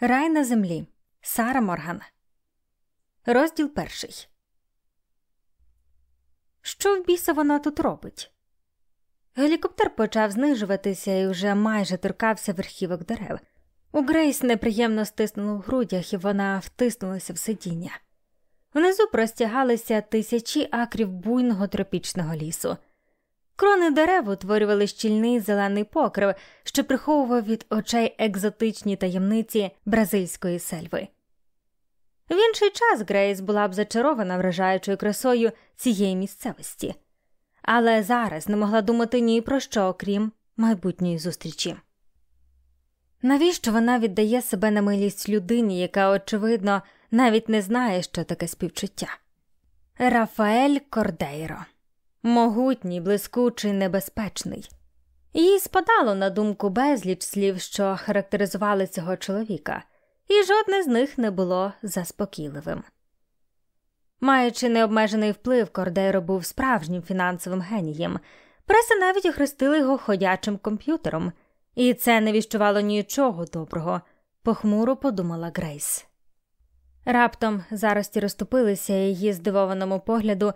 Рай на землі. Сара Морган. Розділ перший. Що в біса вона тут робить? Гелікоптер почав знижуватися і вже майже торкався верхівок дерев. У Грейс неприємно стиснуло в грудях, і вона втиснулася в сидіння. Внизу простягалися тисячі акрів буйного тропічного лісу. Крони дерев утворювали щільний зелений покрив, що приховував від очей екзотичні таємниці бразильської сельви. В інший час Грейс була б зачарована вражаючою красою цієї місцевості, але зараз не могла думати ні про що, окрім майбутньої зустрічі. Навіщо вона віддає себе на милість людині, яка, очевидно, навіть не знає, що таке співчуття? Рафаель Кордейро могутній, блискучий, небезпечний. Їй спадало на думку безліч слів, що характеризували цього чоловіка, і жодне з них не було заспокійливим. Маючи необмежений вплив, Кордейро був справжнім фінансовим генієм, преса навіть охрестили його ходячим комп'ютером, і це не віщувало нічого доброго, похмуро подумала Грейс. Раптом зарості розступилися її здивованому погляду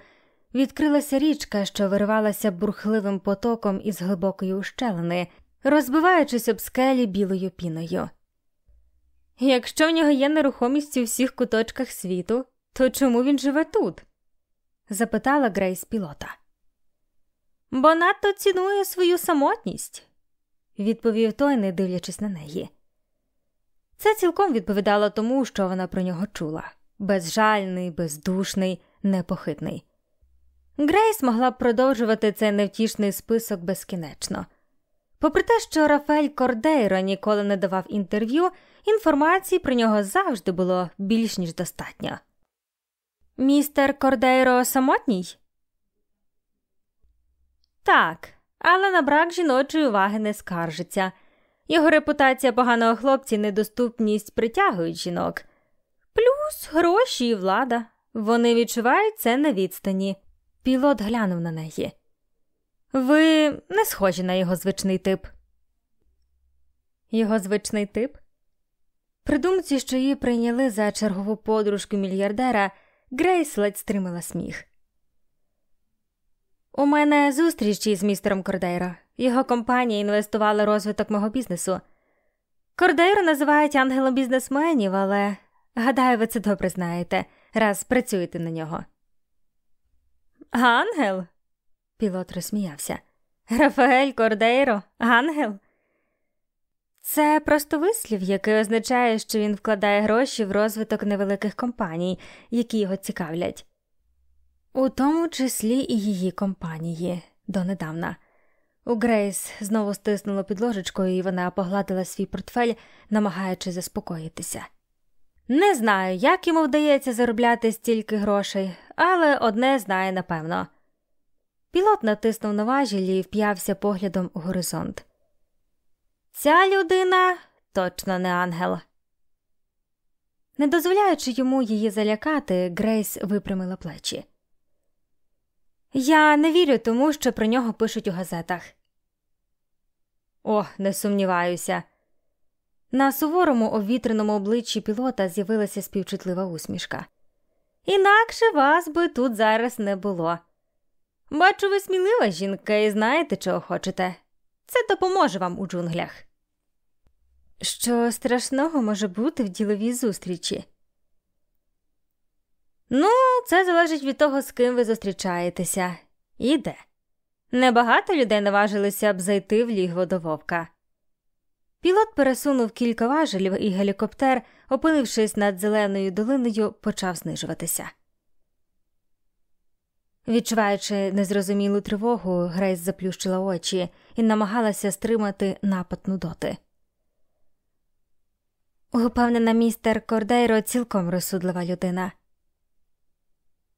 відкрилася річка, що виривалася бурхливим потоком із глибокої ущелини, розбиваючись об скелі білою піною. Якщо в нього є нерухомість у всіх куточках світу, то чому він живе тут? запитала Грейс пілота. Бо надто цінує свою самотність, відповів той, не дивлячись на неї. Це цілком відповідало тому, що вона про нього чула безжальний, бездушний, непохитний. Грейс могла б продовжувати цей невтішний список безкінечно. Попри те, що Рафаель Кордейро ніколи не давав інтерв'ю, інформації про нього завжди було більш ніж достатньо. Містер Кордейро самотній? Так, але на брак жіночої уваги не скаржиться. Його репутація поганого хлопця і недоступність притягують жінок. Плюс гроші і влада. Вони відчувають це на відстані. Пілот глянув на неї. Ви не схожі на його звичний тип. Його звичний тип? При думці, що її прийняли за чергову подружку мільярдера, Грейс ледь стримала сміх. У мене зустріч із містером Кордейро. Його компанія інвестувала розвиток мого бізнесу. Кордейро називають ангелом бізнесменів, але гадаю, ви це добре знаєте, раз працюєте на нього. Ангел? Пілот розсміявся. Рафаель Кордейро, ангел? Це просто вислів, який означає, що він вкладає гроші в розвиток невеликих компаній, які його цікавлять, у тому числі і її компанії донедавна. У Грейс знову стиснуло під ложечкою, і вона погладила свій портфель, намагаючись заспокоїтися. Не знаю, як йому вдається заробляти стільки грошей, але одне знає напевно. Пілот натиснув на важілі і вп'явся поглядом у горизонт. Ця людина точно не ангел. Не дозволяючи йому її залякати, Грейс випрямила плечі. Я не вірю тому, що про нього пишуть у газетах. О, не сумніваюся. На суворому обвітреному обличчі пілота з'явилася співчутлива усмішка. Інакше вас би тут зараз не було. Бачу, ви смілива жінка і знаєте, чого хочете. Це допоможе вам у джунглях. Що страшного може бути в діловій зустрічі? Ну, це залежить від того, з ким ви зустрічаєтеся. І де. Небагато людей наважилися б зайти в лігво до вовка. Пілот пересунув кілька важелів, і гелікоптер, опилившись над зеленою долиною, почав знижуватися. Відчуваючи незрозумілу тривогу, Грейс заплющила очі і намагалася стримати напад нудоти. Упевнена, містер Кордейро цілком розсудлива людина.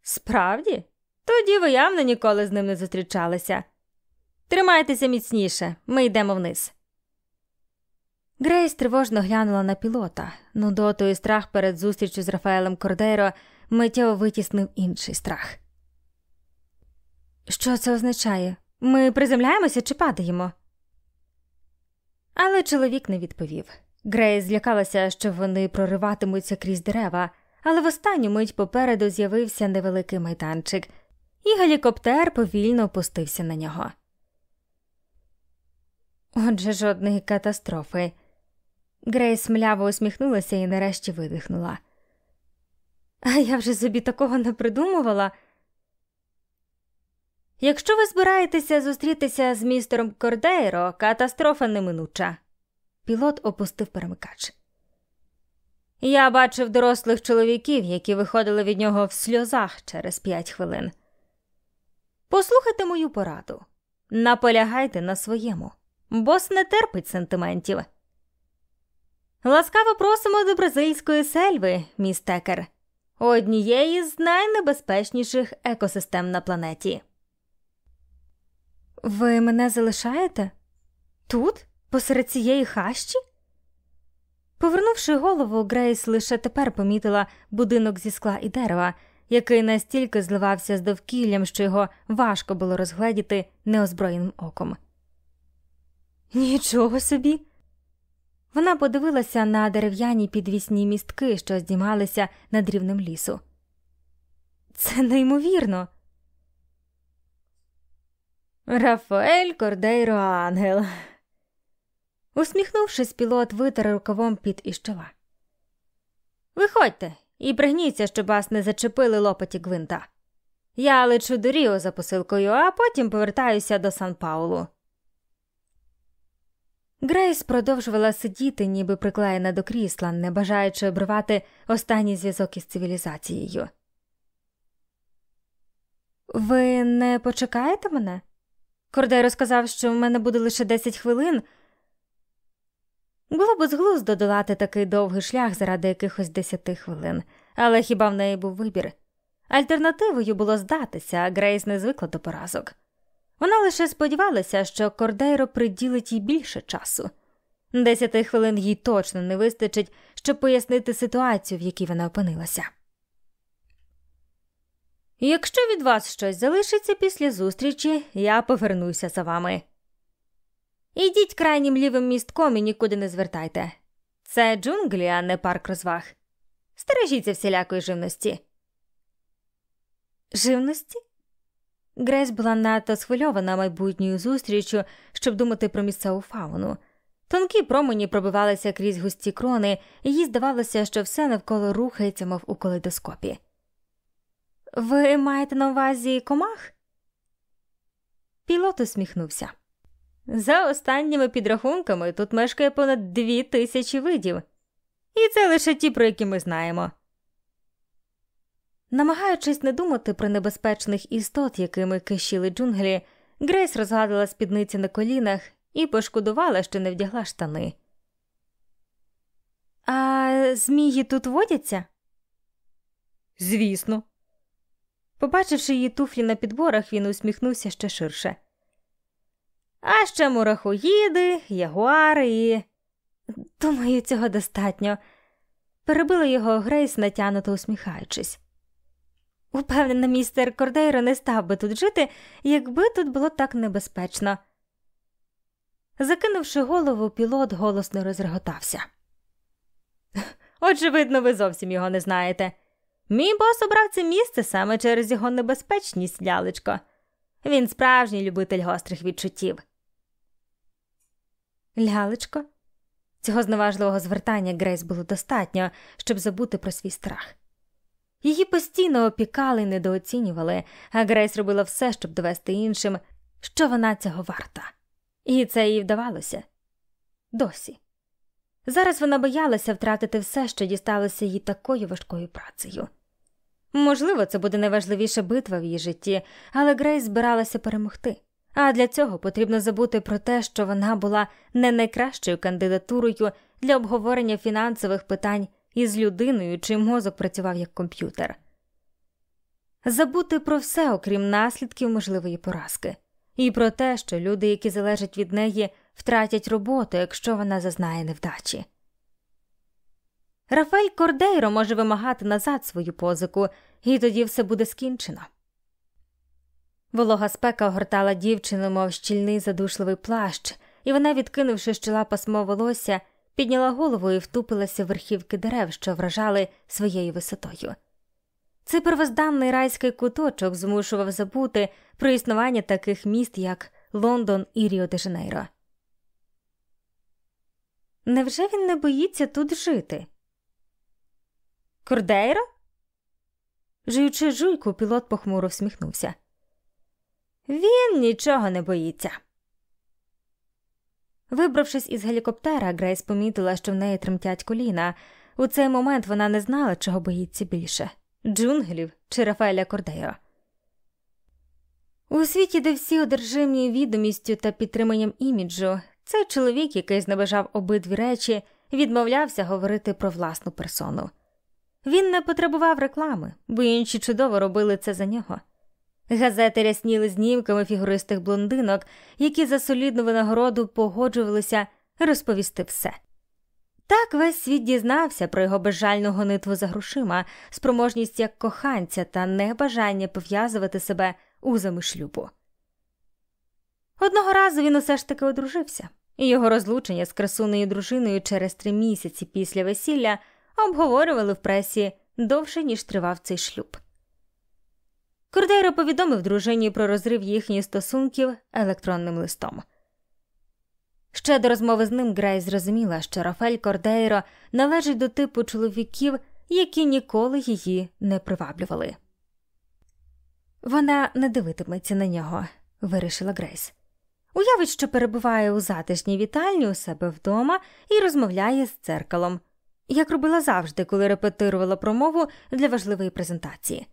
Справді? Тоді ви явно ніколи з ним не зустрічалися. Тримайтеся міцніше, ми йдемо вниз. Грейс тривожно глянула на пілота. Нудоту і страх перед зустрічю з Рафаелем Кордейро миттєво витіснив інший страх. Що це означає? Ми приземляємося чи падаємо? Але чоловік не відповів. Грейс злякалася, що вони прориватимуться крізь дерева, але в останню мить попереду з'явився невеликий майданчик, і гелікоптер повільно опустився на нього. Отже, жодної катастрофи. Грейс мляво усміхнулася і нарешті видихнула. А я вже собі такого не придумувала. Якщо ви збираєтеся зустрітися з містером Кордейро, катастрофа неминуча. Пілот опустив перемикач. Я бачив дорослих чоловіків, які виходили від нього в сльозах через п'ять хвилин. Послухайте мою пораду. Наполягайте на своєму. Бос не терпить сентиментів. Ласкаво просимо до бразильської сельви, міс Текер, однієї з найнебезпечніших екосистем на планеті. Ви мене залишаєте? Тут, посеред цієї хащі? Повернувши голову, Грейс лише тепер помітила будинок зі скла і дерева, який настільки зливався з довкіллям, що його важко було розгледіти неозброєним оком. Нічого собі. Вона подивилася на дерев'яні підвісні містки, що здіймалися над рівнем лісу. Це неймовірно. Рафаель Кордейро Ангел. Усміхнувшись, пілот витер рукавом під із чола. Виходьте і пригніться, щоб вас не зачепили лопаті гвинта. Я лечу до Ріо за посилкою, а потім повертаюся до Сан Паулу. Грейс продовжувала сидіти, ніби приклеєна до крісла, не бажаючи обривати останній зв'язок із цивілізацією. Ви не почекаєте мене? Кордей розказав, що в мене буде лише 10 хвилин. Було безглуздо долати такий довгий шлях заради якихось 10 хвилин, але хіба в неї був вибір? Альтернативою було здатися, а Грейс не звикла до поразок. Вона лише сподівалася, що Кордейро приділить їй більше часу. Десяти хвилин їй точно не вистачить, щоб пояснити ситуацію, в якій вона опинилася. Якщо від вас щось залишиться після зустрічі, я повернуся за вами. Ідіть крайнім лівим містком і нікуди не звертайте. Це джунглі, а не парк розваг. Стережіться всілякої живності. Живності? Грейс була надто схвильована майбутньою зустрічю, щоб думати про місцеву фауну. Тонкі промені пробивалися крізь густі крони, і їй здавалося, що все навколо рухається, мов у калейдоскопі. Ви маєте на увазі комах? Пілот усміхнувся. За останніми підрахунками тут мешкає понад дві тисячі видів, і це лише ті, про які ми знаємо. Намагаючись не думати про небезпечних істот, якими кишіли джунглі, Грейс розгадала спідниці на колінах і пошкодувала, що не вдягла штани. А змії тут водяться? Звісно. Побачивши її туфлі на підборах, він усміхнувся ще ширше. А ще мурахоїди, ягуари і. Думаю, цього достатньо. Перебила його Грейс, натянуто усміхаючись. Упевнена, містер Кордейро не став би тут жити, якби тут було так небезпечно. Закинувши голову, пілот голосно розреготався. Очевидно, ви зовсім його не знаєте. Мій бос обрав це місце саме через його небезпечність, лялечко. Він справжній любитель гострих відчуттів. Лялечко? Цього зневажливого звертання Грейс було достатньо, щоб забути про свій страх. Її постійно опікали недооцінювали, а Грейс робила все, щоб довести іншим, що вона цього варта. І це їй вдавалося досі. Зараз вона боялася втратити все, що дісталося їй такою важкою працею. Можливо, це буде найважливіша битва в її житті, але Грейс збиралася перемогти. А для цього потрібно забути про те, що вона була не найкращою кандидатурою для обговорення фінансових питань із людиною, чий мозок працював як комп'ютер. Забути про все, окрім наслідків можливої поразки, і про те, що люди, які залежать від неї, втратять роботу, якщо вона зазнає невдачі. Рафаель Кордейро може вимагати назад свою позику, і тоді все буде скінчено. Волога спека огортала дівчину, мов щільний задушливий плащ, і вона, відкинувши з чола пасмо волосся, підняла голову і втупилася в верхівки дерев, що вражали своєю висотою. Цей первозданний райський куточок змушував забути про існування таких міст, як Лондон і Ріо де Жанейро. Невже він не боїться тут жити? Кордейро? Жуючи жуйку, пілот похмуро всміхнувся. Він нічого не боїться. Вибравшись із гелікоптера, Грейс помітила, що в неї тремтять коліна. У цей момент вона не знала, чого боїться більше джунглів чи Рафаеля Кордейро. У світі, де всі одержимі відомістю та підтриманням іміджу, цей чоловік, який зневажав обидві речі, відмовлявся говорити про власну персону. Він не потребував реклами, бо інші чудово робили це за нього. Газети рясніли знімками фігуристих блондинок, які за солідну винагороду погоджувалися розповісти все. Так весь світ дізнався про його безжальну гонитву за грошима, спроможність як коханця та небажання пов'язувати себе узами шлюбу. Одного разу він усе ж таки одружився, і його розлучення з красуною дружиною через три місяці після весілля обговорювали в пресі довше, ніж тривав цей шлюб. Кордейро повідомив дружині про розрив їхніх стосунків електронним листом. Ще до розмови з ним Грейс зрозуміла, що Рафаель Кордейро належить до типу чоловіків, які ніколи її не приваблювали. Вона не дивитиметься на нього, вирішила Грейс. Уявить, що перебуває у затишній вітальні у себе вдома і розмовляє з дзеркалом, як робила завжди, коли репетирувала промову для важливої презентації.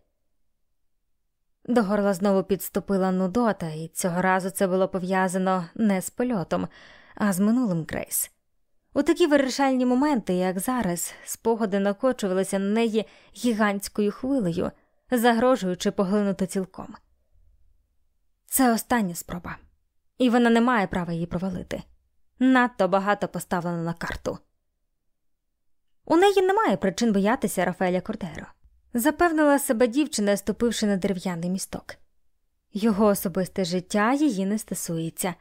До горла знову підступила Нудота, і цього разу це було пов'язано не з польотом, а з минулим Грейс. У такі вирішальні моменти, як зараз, спогади накочувалися на неї гігантською хвилею, загрожуючи поглинути цілком. Це остання спроба, і вона не має права її провалити. Надто багато поставлено на карту. У неї немає причин боятися Рафаеля Кордеро запевнила себе дівчина, ступивши на дерев'яний місток. Його особисте життя її не стосується.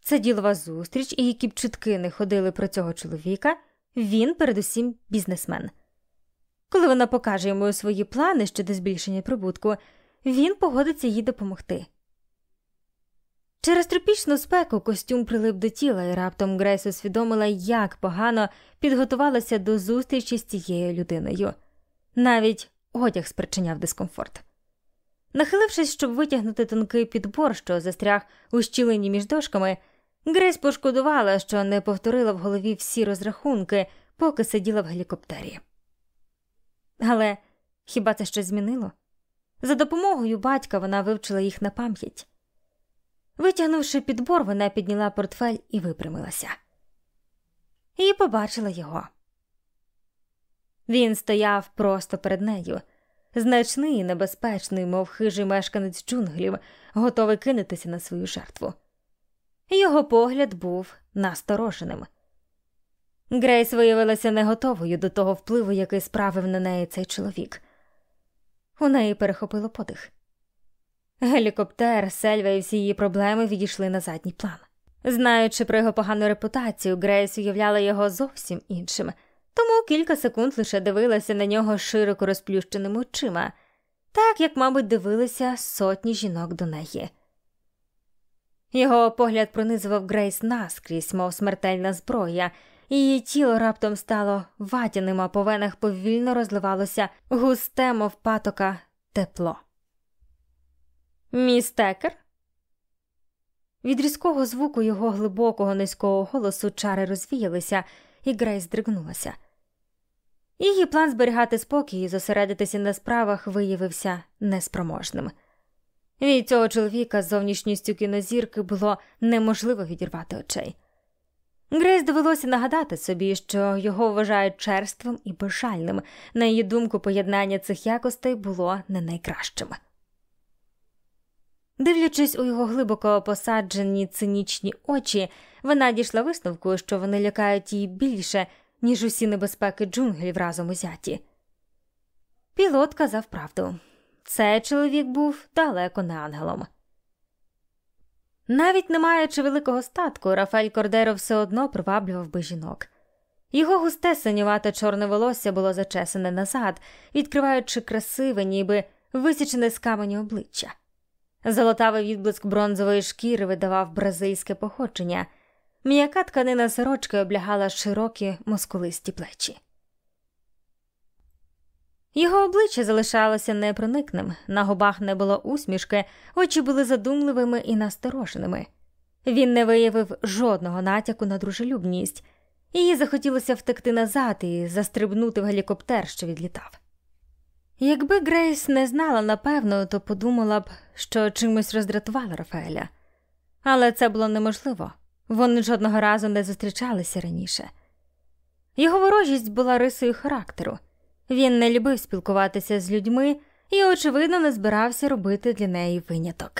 Це ділова зустріч, і які б чутки не ходили про цього чоловіка, він, передусім, бізнесмен. Коли вона покаже йому свої плани щодо збільшення прибутку, він погодиться їй допомогти. Через тропічну спеку костюм прилип до тіла, і раптом Грейс усвідомила, як погано підготувалася до зустрічі з цією людиною. Навіть одяг спричиняв дискомфорт. Нахилившись, щоб витягнути тонкий підбор, що застряг у щілині між дошками, Грейс пошкодувала, що не повторила в голові всі розрахунки, поки сиділа в гелікоптері. Але хіба це щось змінило? За допомогою батька вона вивчила їх на пам'ять. Витягнувши підбор, вона підняла портфель і випрямилася. І побачила його. Він стояв просто перед нею, значний і небезпечний, мов хижий мешканець джунглів, готовий кинутися на свою жертву. Його погляд був настороженим. Грейс виявилася не готовою до того впливу, який справив на неї цей чоловік. У неї перехопило подих. Гелікоптер, сельва і всі її проблеми відійшли на задній план. Знаючи про його погану репутацію, Грейс уявляла його зовсім іншим тому кілька секунд лише дивилася на нього широко розплющеними очима, так як, мабуть, дивилися сотні жінок до неї. Його погляд пронизував Грейс наскрізь, мов смертельна зброя, і її тіло раптом стало ватяним, а по венах повільно розливалося густе, мов патока, тепло. Містекер? Від різкого звуку його глибокого низького голосу чари розвіялися, і Грейс здригнулася. Її план зберігати спокій і зосередитися на справах виявився неспроможним. Від цього чоловіка з зовнішністю кінозірки було неможливо відірвати очей. Грейс довелося нагадати собі, що його вважають черствим і безжальним. На її думку, поєднання цих якостей було не найкращим. Дивлячись у його глибоко посаджені цинічні очі, вона дійшла висновку, що вони лякають її більше, ніж усі небезпеки джунглів разом узяті. Пілот казав правду цей чоловік був далеко не ангелом. Навіть не маючи великого статку, Рафаель Кордеро все одно приваблював би жінок. Його густе синювате чорне волосся було зачесане назад, відкриваючи красиве, ніби висічене з каменю обличчя. Золотавий відблиск бронзової шкіри видавав бразильське походження, м'яка тканина сорочки облягала широкі мускулисті плечі. Його обличчя залишалося непроникним, на губах не було усмішки, очі були задумливими і настороженими. Він не виявив жодного натяку на дружелюбність, їй захотілося втекти назад і застрибнути в гелікоптер, що відлітав. Якби Грейс не знала напевно, то подумала б, що чимось роздратувала Рафаеля. Але це було неможливо вони жодного разу не зустрічалися раніше. Його ворожість була рисою характеру. Він не любив спілкуватися з людьми і, очевидно, не збирався робити для неї виняток.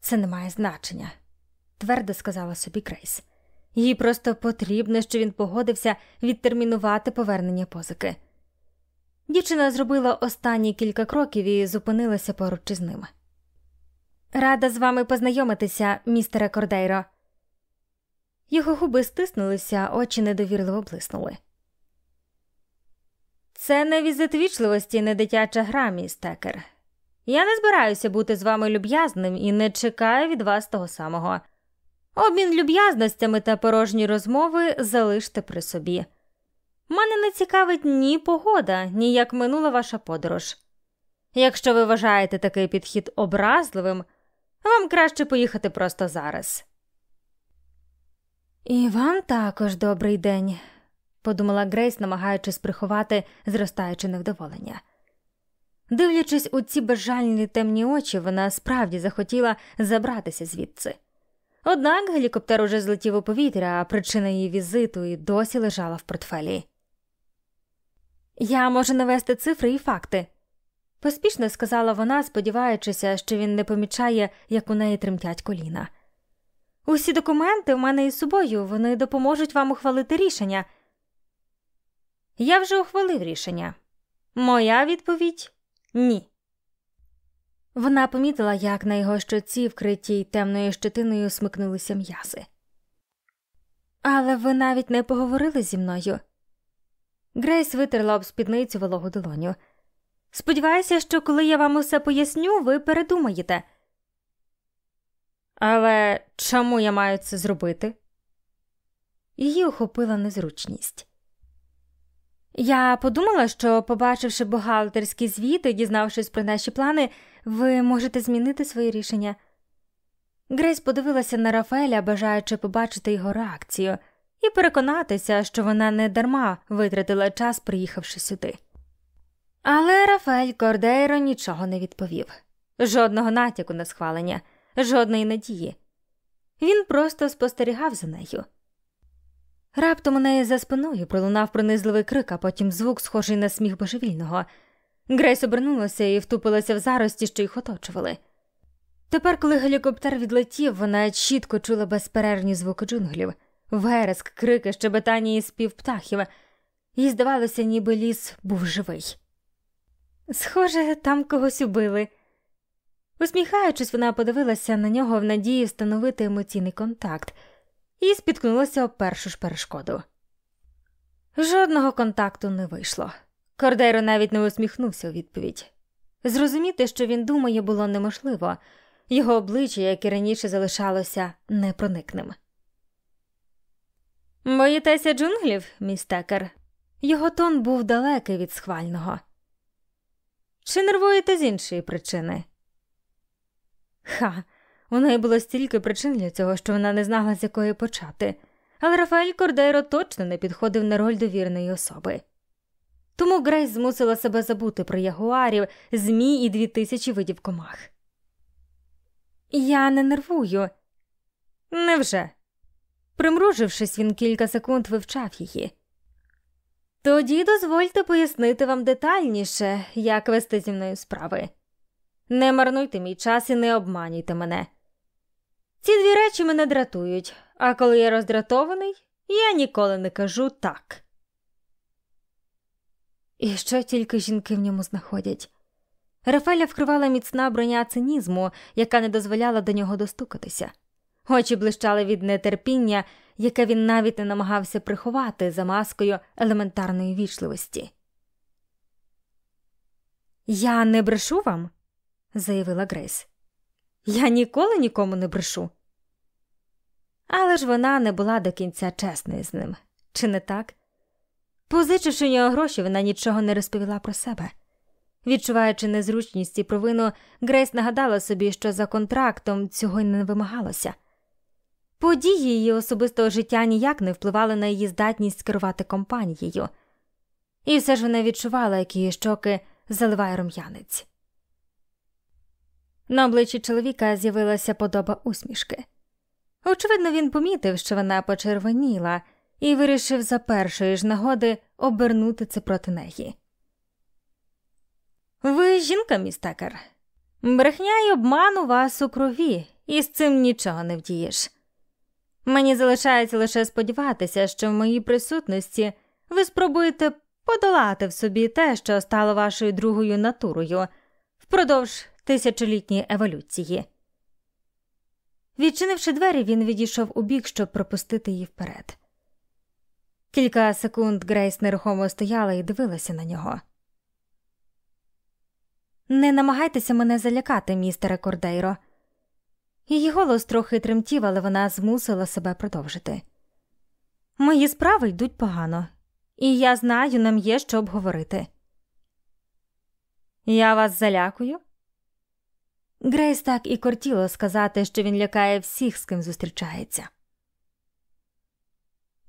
Це не має значення, твердо сказала собі Грейс. Їй просто потрібно, що він погодився відтермінувати повернення позики. Дівчина зробила останні кілька кроків і зупинилася поруч із ними. Рада з вами познайомитися, містере Кордейро. Його губи стиснулися, очі недовірливо блиснули. Це не візит вічливості, не дитяча гра, мій стекер. Я не збираюся бути з вами люб'язним і не чекаю від вас того самого. Обмін люб'язностями та порожні розмови залиште при собі. Мене не цікавить ні погода, ні як минула ваша подорож. Якщо ви вважаєте такий підхід образливим, вам краще поїхати просто зараз. І вам також добрий день, подумала Грейс, намагаючись приховати зростаюче невдоволення. Дивлячись у ці безжальні темні очі, вона справді захотіла забратися звідси. Однак гелікоптер уже злетів у повітря, а причина її візиту і досі лежала в портфелі. Я можу навести цифри і факти, поспішно сказала вона, сподіваючися, що він не помічає, як у неї тремтять коліна. Усі документи в мене із собою, вони допоможуть вам ухвалити рішення. Я вже ухвалив рішення. Моя відповідь ні. Вона помітила, як на його щоці, вкритій темною щетиною, смикнулися м'язи. Але ви навіть не поговорили зі мною. Грейс витерла об спідницю вологу долоню. Сподіваюся, що коли я вам усе поясню, ви передумаєте. Але чому я маю це зробити? Її охопила незручність. Я подумала, що, побачивши бухгалтерські звіти, дізнавшись про наші плани, ви можете змінити своє рішення. Грейс подивилася на Рафаеля, бажаючи побачити його реакцію, і переконатися, що вона не дарма витратила час, приїхавши сюди. Але Рафаель Кордейро нічого не відповів жодного натяку на схвалення, жодної надії. Він просто спостерігав за нею. Раптом у неї за спиною пролунав пронизливий крик, а потім звук, схожий на сміх божевільного. Грейс обернулася і втупилася в зарості, що їх оточували. Тепер, коли гелікоптер відлетів, вона чітко чула безперервні звуки джунглів, вереск, крики, щебетання і спів птахів, їй здавалося, ніби ліс був живий. Схоже, там когось убили. Усміхаючись, вона подивилася на нього в надії встановити емоційний контакт і спіткнулася об першу ж перешкоду. Жодного контакту не вийшло. Кордейро навіть не усміхнувся у відповідь. Зрозуміти, що він думає, було неможливо, його обличчя, як і раніше залишалося непроникним. Боїтеся джунглів, містекер? Його тон був далекий від схвального. Чи нервуєте з іншої причини? Ха, у неї було стільки причин для цього, що вона не знала, з якої почати, але Рафаель Кордейро точно не підходив на роль довірної особи. Тому Грейс змусила себе забути про ягуарів, змій і дві тисячі видів комах. Я не нервую. Невже? Примружившись, він кілька секунд вивчав її. Тоді дозвольте пояснити вам детальніше, як вести зі мною справи. Не марнуйте мій час і не обманюйте мене. Ці дві речі мене дратують, а коли я роздратований, я ніколи не кажу так. І що тільки жінки в ньому знаходять. Рафаля вкривала міцна броня цинізму, яка не дозволяла до нього достукатися. Очі блищали від нетерпіння, яке він навіть не намагався приховати за маскою елементарної вічливості. Я не брешу вам, заявила Грейс. Я ніколи нікому не брешу. Але ж вона не була до кінця чесною з ним, чи не так? Позичивши у нього гроші, вона нічого не розповіла про себе. Відчуваючи незручність і провину, Грейс нагадала собі, що за контрактом цього й не вимагалося. Події її особистого життя ніяк не впливали на її здатність керувати компанією, і все ж вона відчувала, як її щоки заливає рум'янець. На обличчі чоловіка з'явилася подоба усмішки. Очевидно, він помітив, що вона почервоніла, і вирішив за першої ж нагоди обернути це проти неї. Ви жінка, містекер. Брехня й обман у вас у крові, і з цим нічого не вдієш. Мені залишається лише сподіватися, що в моїй присутності ви спробуєте подолати в собі те, що стало вашою другою натурою впродовж тисячолітньої еволюції. Відчинивши двері, він відійшов у бік, щоб пропустити її вперед. Кілька секунд Грейс нерухомо стояла і дивилася на нього. Не намагайтеся мене залякати, містере Кордейро. Її голос трохи тремтів, але вона змусила себе продовжити. Мої справи йдуть погано, і я знаю, нам є що обговорити. Я вас залякую. Грейс так і кортіло сказати, що він лякає всіх, з ким зустрічається.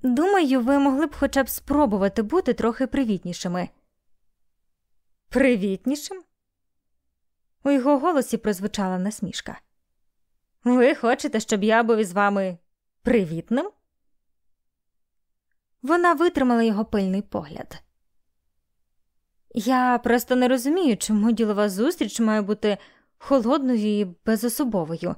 Думаю, ви могли б хоча б спробувати бути трохи привітнішими. Привітнішим? У його голосі прозвучала насмішка. Ви хочете, щоб я був із вами привітним? Вона витримала його пильний погляд. Я просто не розумію, чому ділова зустріч має бути холодною і безособовою.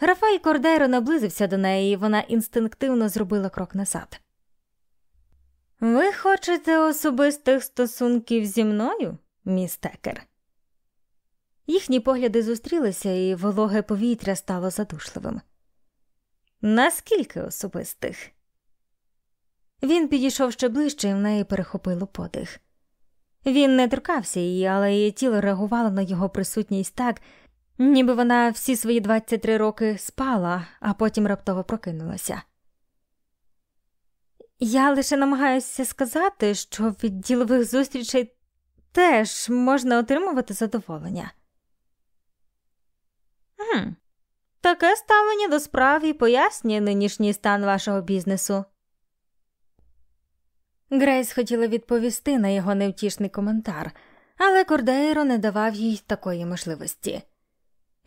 Рафай Кордейро наблизився до неї, і вона інстинктивно зробила крок назад. Ви хочете особистих стосунків зі мною, містекер? Їхні погляди зустрілися, і вологе повітря стало задушливим. Наскільки особистих? Він підійшов ще ближче і в неї перехопило подих. Він не торкався її, але її тіло реагувало на його присутність так, ніби вона всі свої 23 роки спала, а потім раптово прокинулася. Я лише намагаюся сказати, що від ділових зустрічей теж можна отримувати задоволення. Хм, Таке ставлення до справ і пояснює нинішній стан вашого бізнесу. Грейс хотіла відповісти на його невтішний коментар, але Кордейро не давав їй такої можливості.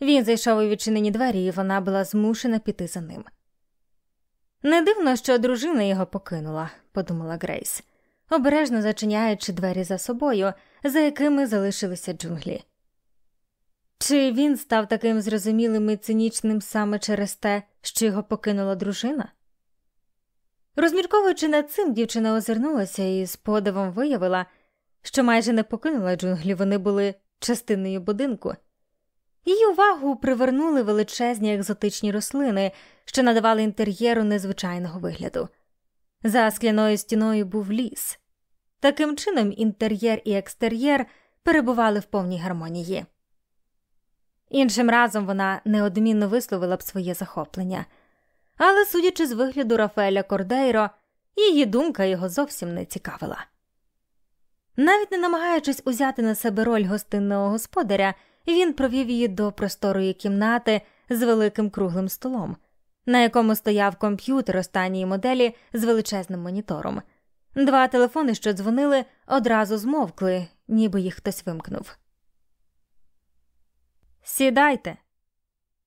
Він зайшов у відчинені двері, і вона була змушена піти за ним. Не дивно, що дружина його покинула, подумала Грейс, обережно зачиняючи двері за собою, за якими залишилися джунглі. Чи він став таким зарозумілим і цинічним саме через те, що його покинула дружина? Розмірковуючи над цим, дівчина озирнулася і з подивом виявила, що майже не покинула джунглі, вони були частиною будинку. Її увагу привернули величезні екзотичні рослини, що надавали інтер'єру незвичайного вигляду. За скляною стіною був ліс. Таким чином, інтер'єр і екстер'єр перебували в повній гармонії. Іншим разом вона неодмінно висловила б своє захоплення, але, судячи з вигляду Рафаеля Кордейро, її думка його зовсім не цікавила. Навіть не намагаючись узяти на себе роль гостинного господаря, він провів її до просторої кімнати з великим круглим столом, на якому стояв комп'ютер останньої моделі з величезним монітором. Два телефони, що дзвонили, одразу змовкли, ніби їх хтось вимкнув. Сідайте,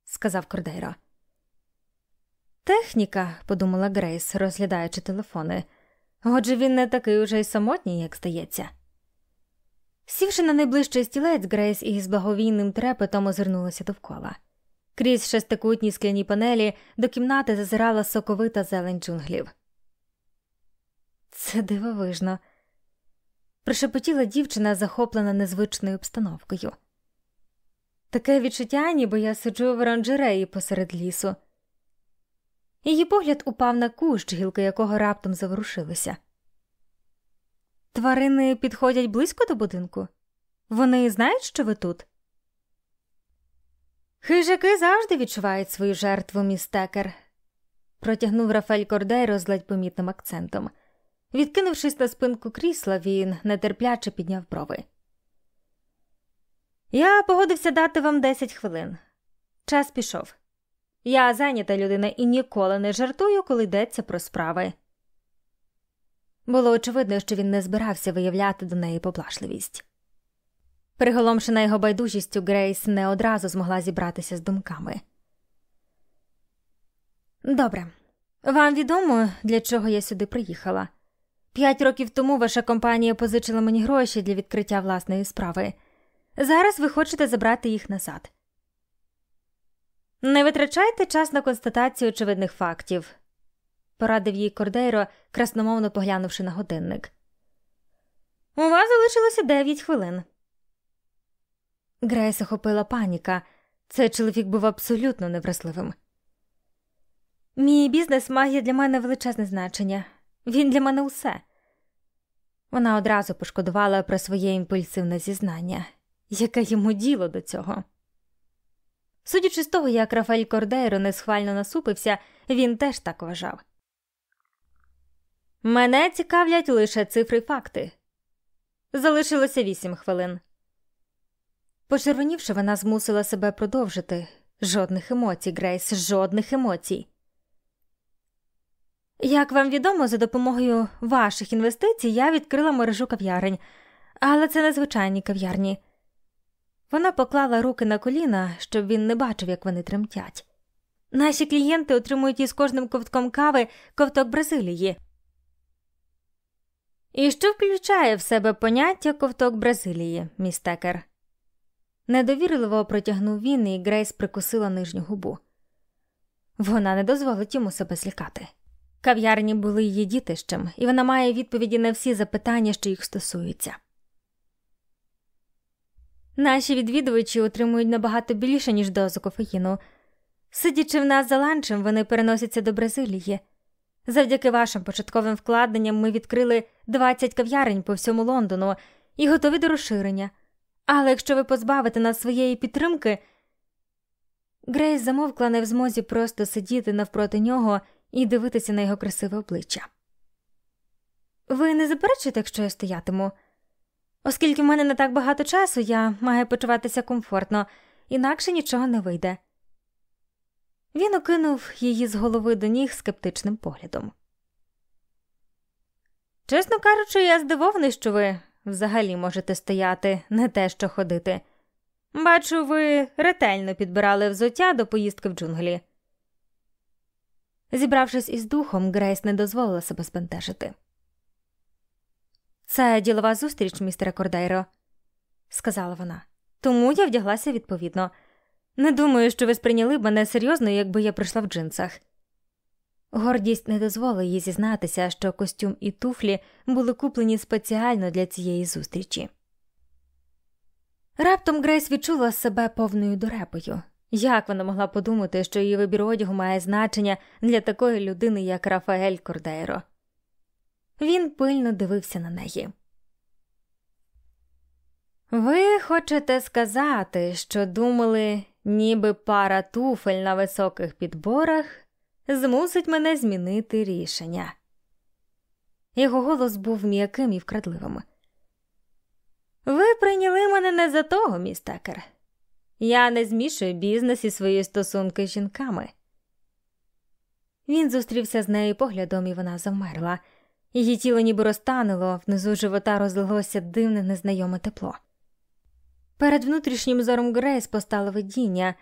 сказав Кордейро. Техніка, подумала Грейс, розглядаючи телефони. Отже, він не такий уже й самотній, як здається. Сівши на найближчий стілець, Грейс із благоговійним трепетом озирнулася довкола. Крізь шестикутні скляні панелі до кімнати зазирала соковита зелень джунглів. Це дивовижно. Прошепотіла дівчина, захоплена незвичною обстановкою. Таке відчуття, ніби я сиджу в оранжереї посеред лісу. Її погляд упав на кущ, гілки якого раптом заворушилися. Тварини підходять близько до будинку? Вони знають, що ви тут? Хижаки завжди відчувають свою жертву, містекер, протягнув Рафель Кордейро з ледь помітним акцентом. Відкинувшись на спинку крісла, він нетерпляче підняв брови. Я погодився дати вам 10 хвилин. Час пішов. Я зайнята людина і ніколи не жартую, коли йдеться про справи. Було очевидно, що він не збирався виявляти до неї поблажливість. Приголомшена його байдужістю, Грейс не одразу змогла зібратися з думками. Добре, вам відомо, для чого я сюди приїхала. П'ять років тому ваша компанія позичила мені гроші для відкриття власної справи. Зараз ви хочете забрати їх назад. Не витрачайте час на констатацію очевидних фактів, порадив їй Кордейро, красномовно поглянувши на годинник. У вас залишилося дев'ять хвилин. Грейс охопила паніка. Цей чоловік був абсолютно невразливим. Мій бізнес має для мене величезне значення. Він для мене усе. Вона одразу пошкодувала про своє імпульсивне зізнання, яке йому діло до цього. Судячи з того, як Рафаель Кордейро несхвально насупився, він теж так вважав. Мене цікавлять лише цифри факти. Залишилося вісім хвилин. Почервонівши, вона змусила себе продовжити жодних емоцій, Грейс, жодних емоцій. Як вам відомо, за допомогою ваших інвестицій я відкрила мережу кав'ярень, але це незвичайні кав'ярні. Вона поклала руки на коліна, щоб він не бачив, як вони тремтять. Наші клієнти отримують із кожним ковтком кави ковток Бразилії. І що включає в себе поняття ковток Бразилії, містекер? Недовірливо протягнув він, і Грейс прикусила нижню губу. Вона не дозволить йому себе злякати. Кав'ярні були її дітищем, і вона має відповіді на всі запитання, що їх стосуються. Наші відвідувачі отримують набагато більше, ніж дозу кофеїну. Сидячи в нас за ланчем, вони переносяться до Бразилії. Завдяки вашим початковим вкладенням ми відкрили 20 кав'ярень по всьому Лондону і готові до розширення. Але якщо ви позбавите нас своєї підтримки, Грейс замовкла не в змозі просто сидіти навпроти нього і дивитися на його красиве обличчя. Ви не заперечуєте, якщо я стоятиму? Оскільки в мене не так багато часу, я маю почуватися комфортно, інакше нічого не вийде. Він окинув її з голови до ніг скептичним поглядом. Чесно кажучи, я здивований, що ви взагалі можете стояти, не те що ходити. Бачу, ви ретельно підбирали взуття до поїздки в джунглі. Зібравшись із духом, Грейс не дозволила себе збентежити. Це ділова зустріч, містере Кордейро, сказала вона. Тому я вдяглася відповідно. Не думаю, що ви сприйняли б мене серйозно, якби я прийшла в джинсах. Гордість не дозволила їй зізнатися, що костюм і туфлі були куплені спеціально для цієї зустрічі. Раптом Грейс відчула себе повною дурепою. Як вона могла подумати, що її вибір одягу має значення для такої людини, як Рафаель Кордейро? Він пильно дивився на неї. Ви хочете сказати, що думали, ніби пара туфель на високих підборах змусить мене змінити рішення. Його голос був м'яким і вкрадливим. Ви прийняли мене не за того, містекер. Я не змішую бізнес і свої стосунки з жінками. Він зустрівся з нею поглядом, і вона завмерла. Її тіло ніби розтануло, внизу живота розлилося дивне незнайоме тепло. Перед внутрішнім зором Грейс постало видіння.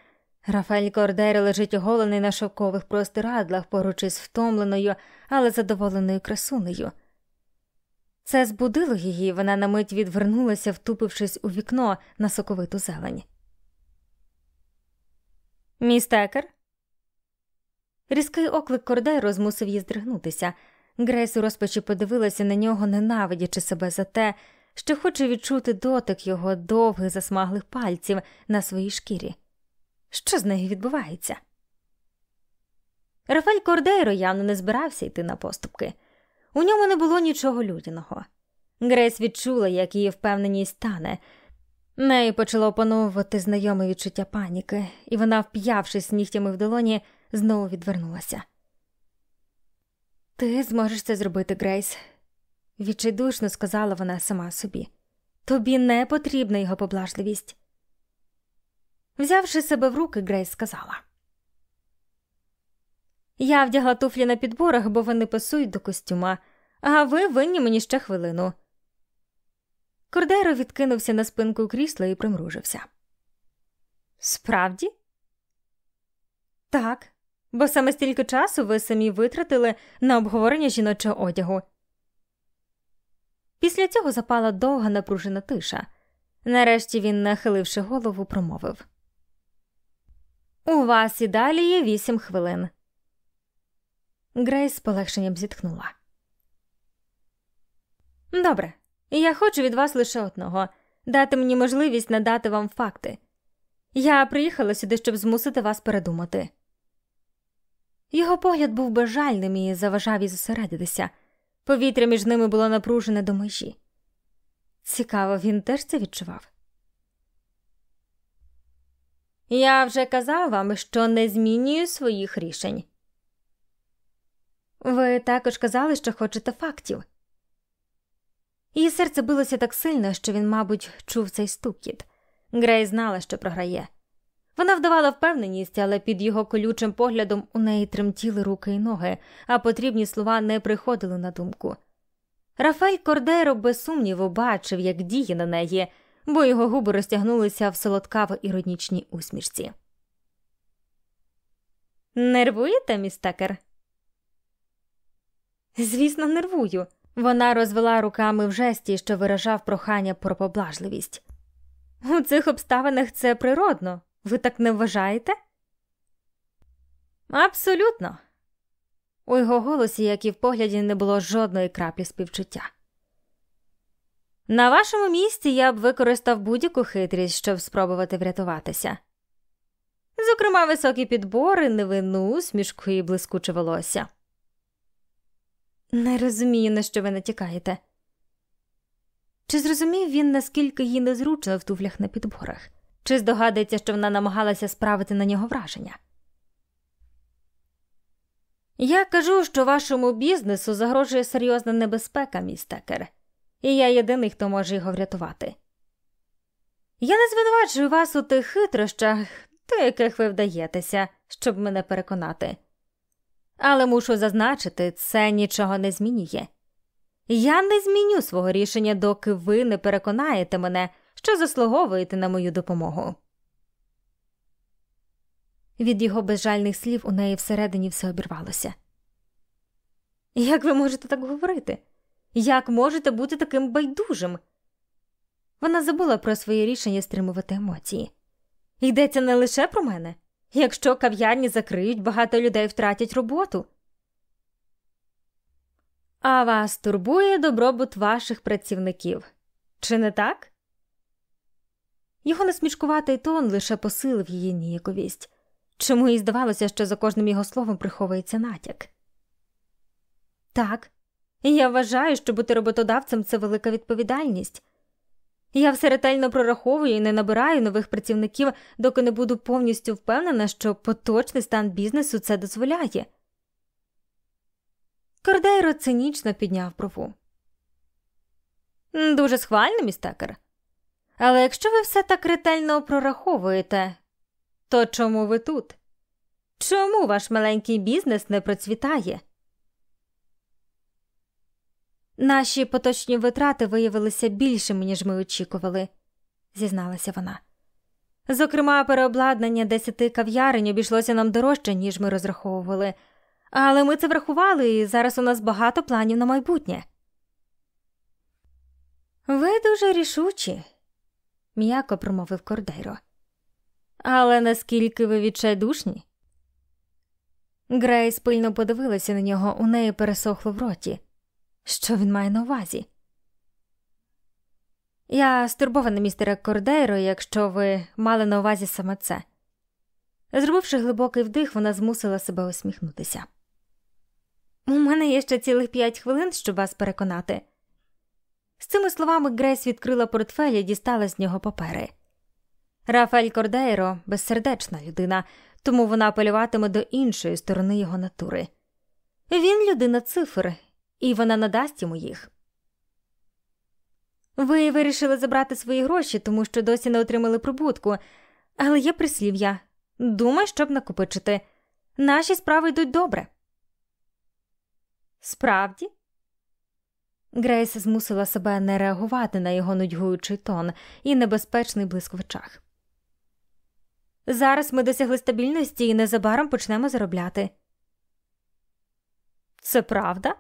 Рафаель Кордейро лежить оголений на шовкових простирадлах поруч із втомленою, але задоволеною красунею. Це збудило її, вона на мить відвернулася, втупившись у вікно на соковиту зелень. Міс Текер. Різкий оклик Кордейро змусив її здригнутися. Грейс у розпачі подивилася на нього, ненавидячи себе за те, що хоче відчути дотик його довгих засмаглих пальців на своїй шкірі. Що з нею відбувається? Рафаель Кордейро явно не збирався йти на поступки. У ньому не було нічого людяного. Грейс відчула, як її впевненість тане. Неї почало опановувати знайоме відчуття паніки, і вона, вп'явшись нігтями в долоні, знову відвернулася. Ти зможеш це зробити, Грейс, відчайдушно сказала вона сама собі. Тобі не потрібна його поблажливість. Взявши себе в руки, Грейс сказала. Я вдягла туфлі на підборах, бо вони пасують до костюма, а ви винні мені ще хвилину. Кордеро відкинувся на спинку крісла і примружився. Справді? Так, бо саме стільки часу ви самі витратили на обговорення жіночого одягу. Після цього запала довга напружена тиша. Нарешті він, нахиливши голову, промовив У вас і далі є вісім хвилин. Грейс з полегшенням зітхнула. Добре, я хочу від вас лише одного дати мені можливість надати вам факти. Я приїхала сюди, щоб змусити вас передумати. Його погляд був безжальним і заважав їй зосередитися. Повітря між ними було напружене до межі. Цікаво, він теж це відчував. Я вже казав вам, що не змінюю своїх рішень. Ви також казали, що хочете фактів. Її серце билося так сильно, що він, мабуть, чув цей стукіт. Грей знала, що програє. Вона вдавала впевненість, але під його колючим поглядом у неї тремтіли руки і ноги, а потрібні слова не приходили на думку. Рафель Кордеро без сумніву бачив, як діє на неї, бо його губи розтягнулися в солодкаво іронічній усмішці. Нервуєте, містекер? Звісно, нервую. Вона розвела руками в жесті, що виражав прохання про поблажливість. У цих обставинах це природно. Ви так не вважаєте? Абсолютно. У його голосі, як і в погляді, не було жодної краплі співчуття. На вашому місці я б використав будь-яку хитрість, щоб спробувати врятуватися. Зокрема, високі підбори, невинну усмішку і блискуче волосся. Не розумію, на що ви натякаєте. Чи зрозумів він, наскільки їй незручно в туфлях на підборах? Чи здогадується, що вона намагалася справити на нього враження? Я кажу, що вашому бізнесу загрожує серйозна небезпека, містекер, і я єдиний, хто може його врятувати. Я не звинувачую вас у тих хитрощах, до яких ви вдаєтеся, щоб мене переконати. Але мушу зазначити, це нічого не змінює. Я не зміню свого рішення, доки ви не переконаєте мене, що заслуговуєте на мою допомогу. Від його безжальних слів у неї всередині все обірвалося. Як ви можете так говорити? Як можете бути таким байдужим? Вона забула про своє рішення стримувати емоції. Йдеться не лише про мене. Якщо кав'ярні закриють, багато людей втратять роботу. А вас турбує добробут ваших працівників. Чи не так? Його насмішкуватий тон лише посилив її ніяковість, чому їй здавалося, що за кожним його словом приховується натяк. Так, я вважаю, що бути роботодавцем це велика відповідальність. Я все ретельно прораховую і не набираю нових працівників, доки не буду повністю впевнена, що поточний стан бізнесу це дозволяє. Кордейро цинічно підняв брову. Дуже схвально, містекер. Але якщо ви все так ретельно прораховуєте, то чому ви тут? Чому ваш маленький бізнес не процвітає? Наші поточні витрати виявилися більшими, ніж ми очікували, зізналася вона. Зокрема, переобладнання десяти кав'ярень обійшлося нам дорожче, ніж ми розраховували, але ми це врахували, і зараз у нас багато планів на майбутнє. Ви дуже рішучі, м'яко промовив Кордейро. Але наскільки ви відчайдушні? Грейс пильно подивилася на нього, у неї пересохло в роті. Що він має на увазі? Я стурбована, містере Кордейро, якщо ви мали на увазі саме це. Зробивши глибокий вдих, вона змусила себе усміхнутися. У мене є ще цілих п'ять хвилин, щоб вас переконати. З цими словами Грейс відкрила портфель і дістала з нього папери. Рафаель Кордейро безсердечна людина, тому вона апелюватиме до іншої сторони його натури. Він людина цифр, і вона надасть йому їх. Ви вирішили забрати свої гроші, тому що досі не отримали прибутку, але є прислів'я думай, щоб накопичити. Наші справи йдуть добре. Справді. Грейс змусила себе не реагувати на його нудьгуючий тон і небезпечний блиск в очах. Зараз ми досягли стабільності і незабаром почнемо заробляти. Це правда?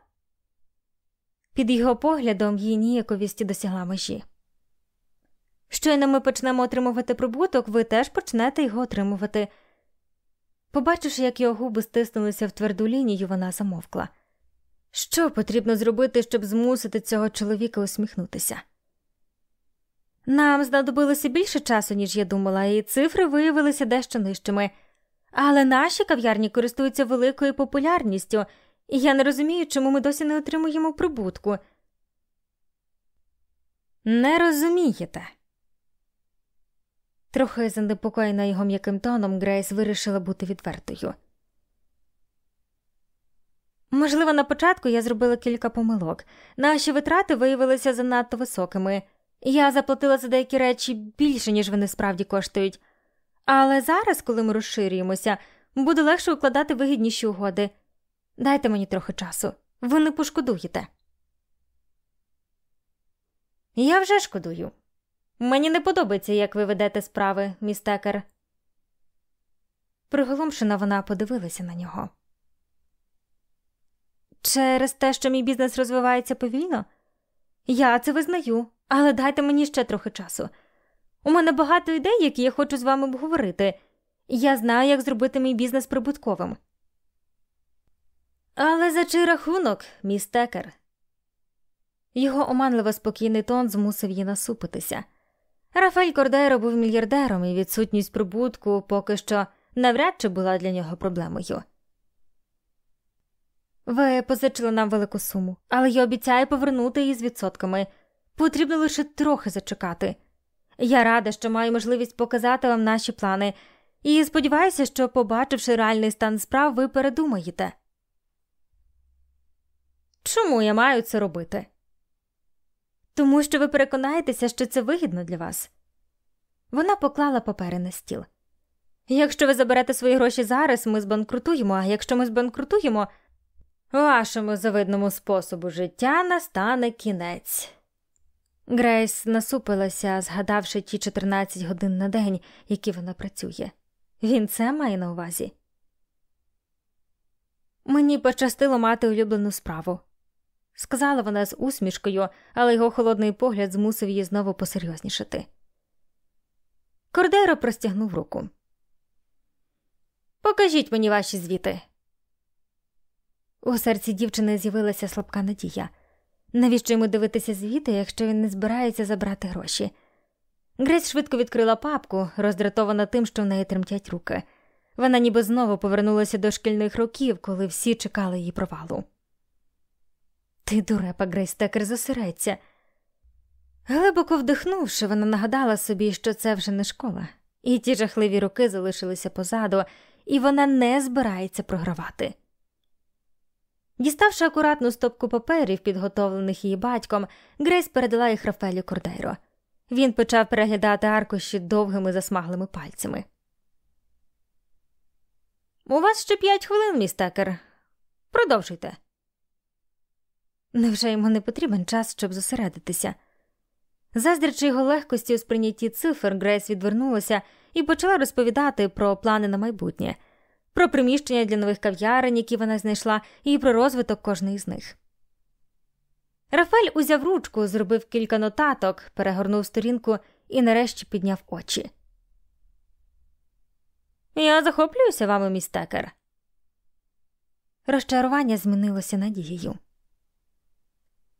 Під його поглядом її ніяковісті досягла межі. Щойно ми почнемо отримувати прибуток, ви теж почнете його отримувати. Побачивши, як його губи стиснулися в тверду лінію, вона замовкла. Що потрібно зробити, щоб змусити цього чоловіка усміхнутися? Нам знадобилося більше часу, ніж я думала, і цифри виявилися дещо нижчими. Але наші кав'ярні користуються великою популярністю, і я не розумію, чому ми досі не отримуємо прибутку. Не розумієте. Трохи занепокоєна його м'яким тоном, Грейс вирішила бути відвертою. Можливо, на початку я зробила кілька помилок. Наші витрати виявилися занадто високими. Я заплатила за деякі речі більше, ніж вони справді коштують. Але зараз, коли ми розширюємося, буде легше укладати вигідніші угоди. Дайте мені трохи часу, ви не пошкодуєте. Я вже шкодую. Мені не подобається, як ви ведете справи, містекер. Приголомшена вона подивилася на нього. Через те, що мій бізнес розвивається повільно? Я це визнаю, але дайте мені ще трохи часу. У мене багато ідей, які я хочу з вами обговорити. Я знаю, як зробити мій бізнес прибутковим. Але за чий рахунок, містекер? Його оманливо спокійний тон змусив її насупитися. Рафаель Кордейро був мільярдером, і відсутність прибутку поки що навряд чи була для нього проблемою. Ви позичили нам велику суму, але я обіцяю повернути її з відсотками. Потрібно лише трохи зачекати. Я рада, що маю можливість показати вам наші плани, і сподіваюся, що, побачивши реальний стан справ, ви передумаєте. Чому я маю це робити? Тому що ви переконаєтеся, що це вигідно для вас. Вона поклала папери на стіл. Якщо ви заберете свої гроші зараз, ми збанкрутуємо, а якщо ми збанкрутуємо, вашому завидному способу життя настане кінець. Грейс насупилася, згадавши ті 14 годин на день, які вона працює. Він це має на увазі. Мені пощастило мати улюблену справу сказала вона з усмішкою, але його холодний погляд змусив її знову посерйознішати. Кордеро простягнув руку. Покажіть мені ваші звіти. У серці дівчини з'явилася слабка надія. Навіщо йому дивитися звіти, якщо він не збирається забрати гроші? Грейс швидко відкрила папку, роздратована тим, що в неї тремтять руки. Вона ніби знову повернулася до шкільних років, коли всі чекали її провалу. Ти, дурепа, Грейстекер, зосередься. Глибоко вдихнувши, вона нагадала собі, що це вже не школа, і ті жахливі руки залишилися позаду, і вона не збирається програвати. Діставши акуратну стопку паперів, підготовлених її батьком, Грейс передала їх Рафелю Кордейро. Він почав переглядати аркуші довгими засмаглими пальцями. У вас ще п'ять хвилин, містекер. Продовжуйте. Невже йому не потрібен час, щоб зосередитися? Заздрячи його легкості у сприйнятті цифр, Грейс відвернулася і почала розповідати про плани на майбутнє, про приміщення для нових кав'ярень, які вона знайшла, і про розвиток кожної з них. Рафель узяв ручку, зробив кілька нотаток, перегорнув сторінку і нарешті підняв очі. Я захоплююся вами, містекер. Розчарування змінилося надією.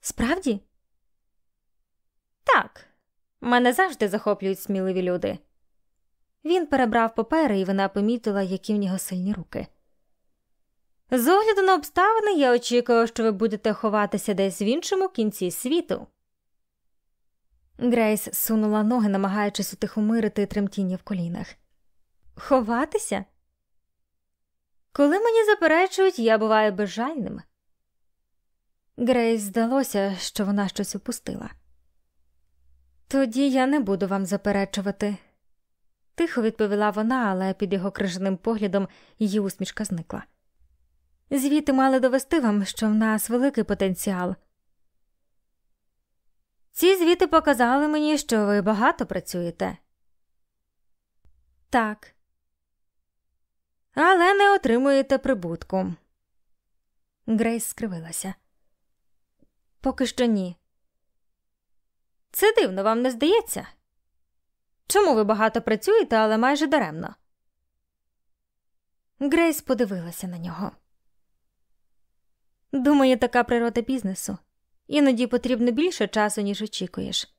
Справді? Так, Мене завжди захоплюють сміливі люди. Він перебрав папери, і вона помітила, які в нього сильні руки. З огляду на обставини я очікую, що ви будете ховатися десь в іншому кінці світу. Грейс сунула ноги, намагаючись утихомирити тремтіння в колінах. Ховатися? Коли мені заперечують, я буваю безжальним. Грейс здалося, що вона щось упустила. Тоді я не буду вам заперечувати, тихо відповіла вона, але під його крижаним поглядом її усмішка зникла. Звіти мали довести вам, що в нас великий потенціал. Ці звіти показали мені, що ви багато працюєте. Так. Але не отримуєте прибутку. Грейс скривилася. Поки що ні. Це дивно, вам не здається? Чому ви багато працюєте, але майже даремно? Грейс подивилася на нього. Думаю, така природа бізнесу. Іноді потрібно більше часу, ніж очікуєш.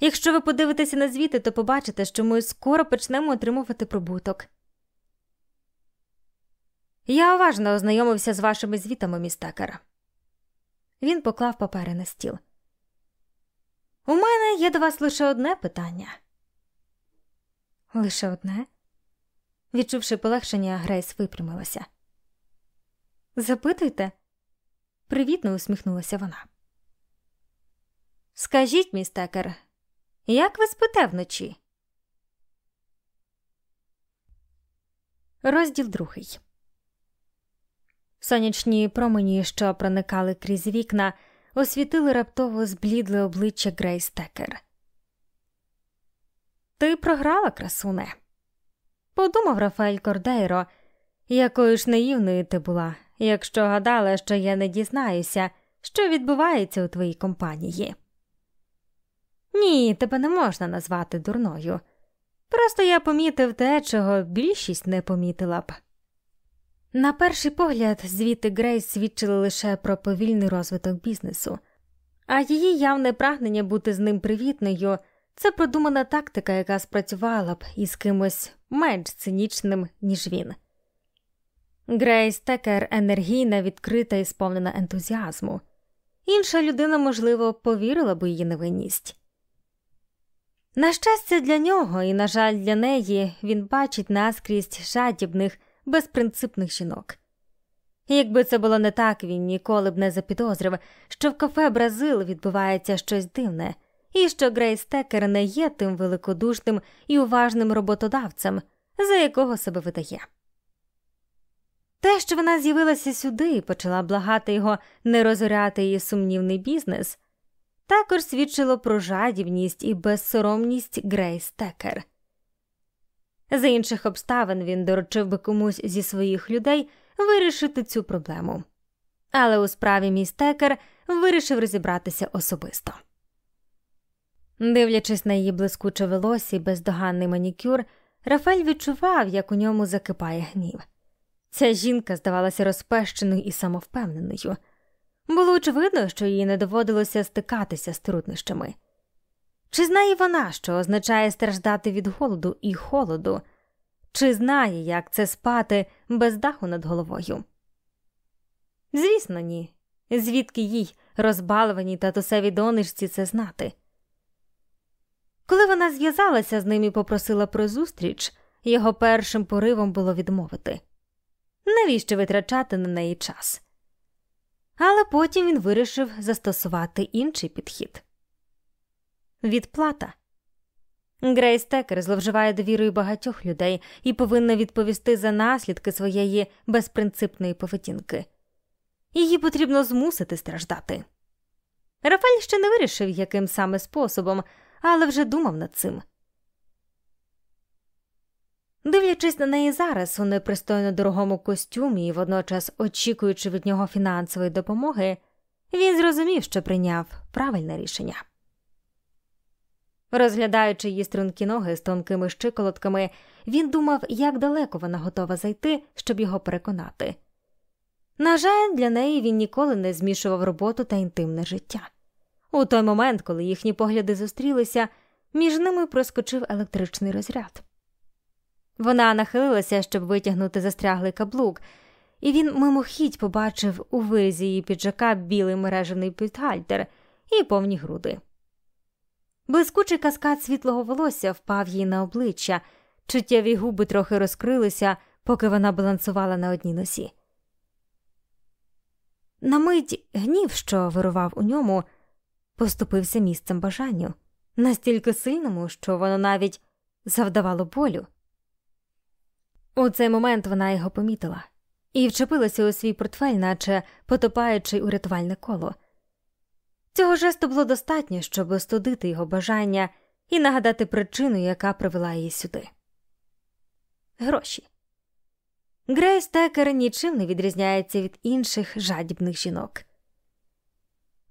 Якщо ви подивитеся на звіти, то побачите, що ми скоро почнемо отримувати прибуток. Я уважно ознайомився з вашими звітами, містакер. Він поклав папери на стіл. У мене є до вас лише одне питання. Лише одне? Відчувши полегшення, Грейс випрямилася. Запитуйте, привітно усміхнулася вона. Скажіть, міс Текер, як ви спите вночі? Розділ другий. Сонячні промені, що проникали крізь вікна, освітили раптово зблідле обличчя Грейс Текер. Ти програла, красуне, подумав Рафаель Кордейро, якою ж наївною ти була, якщо гадала, що я не дізнаюся, що відбувається у твоїй компанії. Ні, тебе не можна назвати дурною. Просто я помітив те, чого більшість не помітила б. На перший погляд, звіти Грейс свідчили лише про повільний розвиток бізнесу, а її явне прагнення бути з ним привітною це продумана тактика, яка спрацювала б із кимось менш цинічним, ніж він. Грейс Текер енергійна, відкрита і сповнена ентузіазму. Інша людина, можливо, повірила б її невинність. На щастя, для нього, і, на жаль, для неї він бачить наскрізь жадібних, безпринципних жінок. якби це було не так, він ніколи б не запідозрив, що в кафе Бразил відбувається щось дивне, і що Грейс Текер не є тим великодушним і уважним роботодавцем, за якого себе видає. Те, що вона з'явилася сюди і почала благати його не розоряти її сумнівний бізнес, також свідчило про жадібність і безсоромність Грейс Текер. За інших обставин він доручив би комусь зі своїх людей вирішити цю проблему. Але у справі мій стекер вирішив розібратися особисто. Дивлячись на її блискуче волосся і бездоганний манікюр, Рафель відчував, як у ньому закипає гнів. Ця жінка здавалася розпещеною і самовпевненою. Було очевидно, що їй не доводилося стикатися з труднощами. Чи знає вона, що означає страждати від голоду і холоду, чи знає, як це спати без даху над головою? Звісно, ні. Звідки їй, розбалованій татусевій донечці, це знати. Коли вона зв'язалася з ним і попросила про зустріч, його першим поривом було відмовити навіщо витрачати на неї час. Але потім він вирішив застосувати інший підхід відплата. Грейс Текер зловживає довірою багатьох людей і повинна відповісти за наслідки своєї безпринципної поведінки. Її потрібно змусити страждати. Рафаль ще не вирішив, яким саме способом, але вже думав над цим. Дивлячись на неї зараз у непристойно дорогому костюмі і водночас очікуючи від нього фінансової допомоги, він зрозумів, що прийняв правильне рішення. Розглядаючи її стрункі ноги з тонкими щиколотками, він думав, як далеко вона готова зайти, щоб його переконати. На жаль, для неї він ніколи не змішував роботу та інтимне життя. У той момент, коли їхні погляди зустрілися, між ними проскочив електричний розряд. Вона нахилилася, щоб витягнути застряглий каблук, і він мимохідь побачив у вирізі її піджака білий мережений підгальтер і повні груди. Блискучий каскад світлого волосся впав їй на обличчя, чуттєві губи трохи розкрилися, поки вона балансувала на одній носі. На мить гнів, що вирував у ньому, поступився місцем бажанню, настільки сильному, що воно навіть завдавало болю. У цей момент вона його помітила і вчепилася у свій портфель, наче потопаючи у рятувальне коло. Цього жесту було достатньо, щоб остудити його бажання і нагадати причину, яка привела її сюди. Гроші. Грейс Текер нічим не відрізняється від інших жадібних жінок.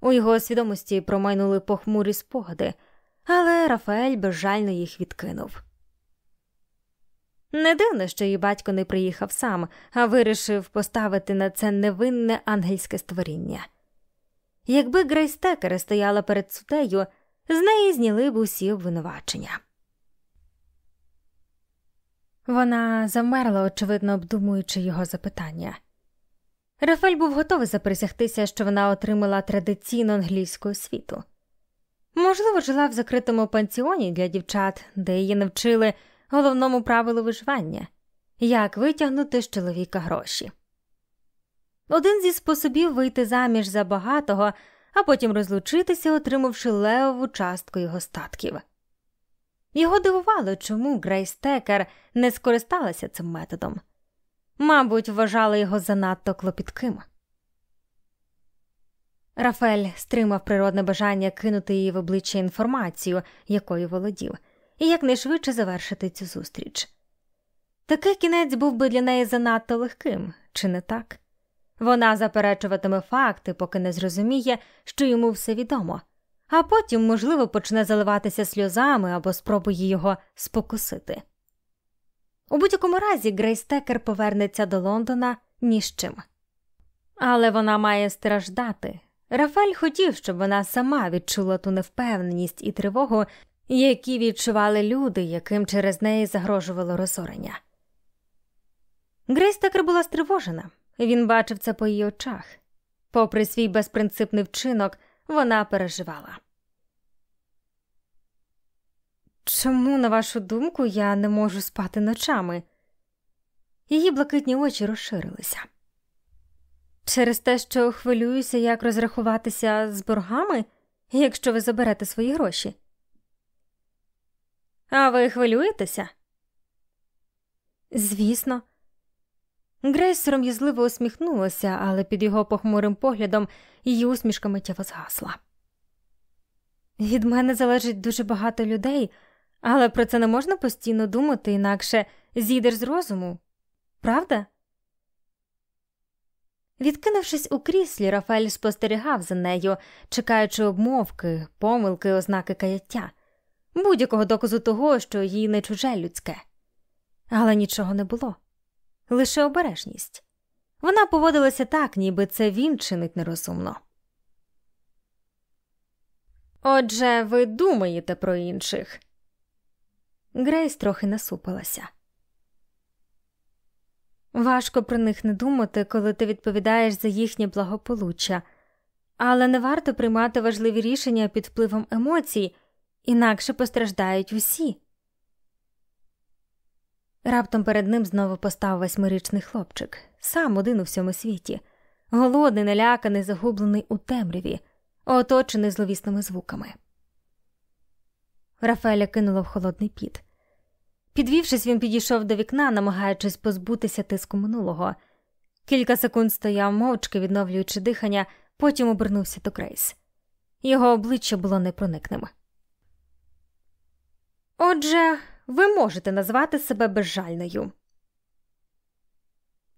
У його свідомості промайнули похмурі спогади, але Рафаель безжально їх відкинув. Не дивно, що її батько не приїхав сам, а вирішив поставити на це невинне ангельське створіння. Якби Грейс Текер стояла перед судею, з неї зняли б усі обвинувачення. Вона замерла, очевидно обдумуючи його запитання. Рафель був готовий заприсягтися, що вона отримала традиційну англійську освіту. Можливо, жила в закритому пансіоні для дівчат, де її навчили головному правилу виживання як витягнути з чоловіка гроші. Один зі способів вийти заміж за багатого, а потім розлучитися, отримавши левову частку його статків. Його дивувало, чому Грейс Текер не скористалася цим методом. Мабуть, вважала його занадто клопітким. Рафель стримав природне бажання кинути їй в обличчя інформацію, якою володів, і якнайшвидше завершити цю зустріч. Такий кінець був би для неї занадто легким, чи не так? Вона заперечуватиме факти, поки не зрозуміє, що йому все відомо, а потім, можливо, почне заливатися сльозами або спробує його спокусити. У будь-якому разі Грейс Текер повернеться до Лондона ні з чим. Але вона має страждати. Рафаль хотів, щоб вона сама відчула ту невпевненість і тривогу, які відчували люди, яким через неї загрожувало розорення. Грейс Текер була стривожена, він бачив це по її очах. Попри свій безпринципний вчинок, вона переживала. Чому, на вашу думку, я не можу спати ночами? Її блакитні очі розширилися. Через те, що хвилююся, як розрахуватися з боргами, якщо ви заберете свої гроші. А ви хвилюєтеся? Звісно. Грейс сором'язливо усміхнулася, але під його похмурим поглядом її усмішка миттєво згасла. Від мене залежить дуже багато людей, але про це не можна постійно думати, інакше зійдеш з розуму, правда? Відкинувшись у кріслі, Рафаель спостерігав за нею, чекаючи обмовки, помилки, ознаки каяття, будь-якого доказу того, що їй не чуже людське. Але нічого не було, лише обережність. Вона поводилася так, ніби це він чинить нерозумно. Отже, ви думаєте про інших. Грейс трохи насупилася. Важко про них не думати, коли ти відповідаєш за їхнє благополуччя, але не варто приймати важливі рішення під впливом емоцій, інакше постраждають усі. Раптом перед ним знову постав восьмирічний хлопчик, сам один у всьому світі, голодний, наляканий, загублений у темряві, оточений зловісними звуками. Рафаеля кинуло в холодний піт. Підвівшись, він підійшов до вікна, намагаючись позбутися тиску минулого. Кілька секунд стояв мовчки, відновлюючи дихання, потім обернувся до Грейс. Його обличчя було непроникним. Отже, ви можете назвати себе безжальною.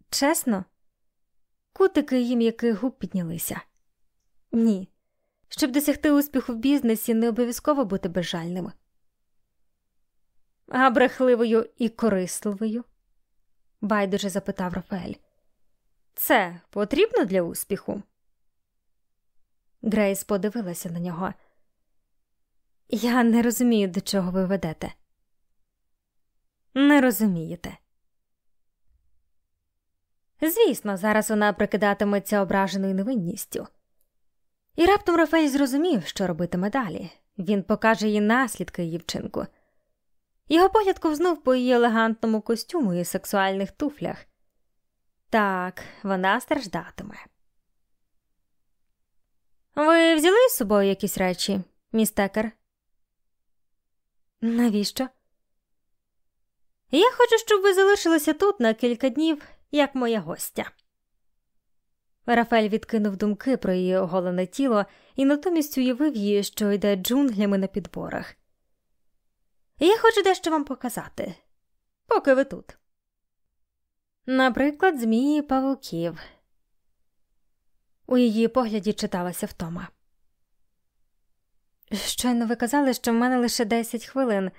Чесно, кутики її м'яких губ піднялися. Ні. Щоб досягти успіху в бізнесі, не обов'язково бути безжальним а брехливою і корисливою? байдуже запитав Рафаель. Це потрібно для успіху? Грейс подивилася на нього. Я не розумію, до чого ви ведете. Не розумієте. Звісно, зараз вона прикидатиметься ображеною невинністю. І раптом Рафель зрозумів, що робитиме далі. Він покаже їй наслідки її вчинку. Його погляд ковзнув по її елегантному костюму і сексуальних туфлях. Так, вона страждатиме. Ви взяли з собою якісь речі, містекер? Навіщо? Я хочу, щоб ви залишилися тут на кілька днів, як моя гостя. Рафель відкинув думки про її оголене тіло і натомість уявив її, що йде джунглями на підборах. Я хочу дещо вам показати, поки ви тут. Наприклад, змії павуків. У її погляді читалася втома. Щойно ви казали, що в мене лише 10 хвилин.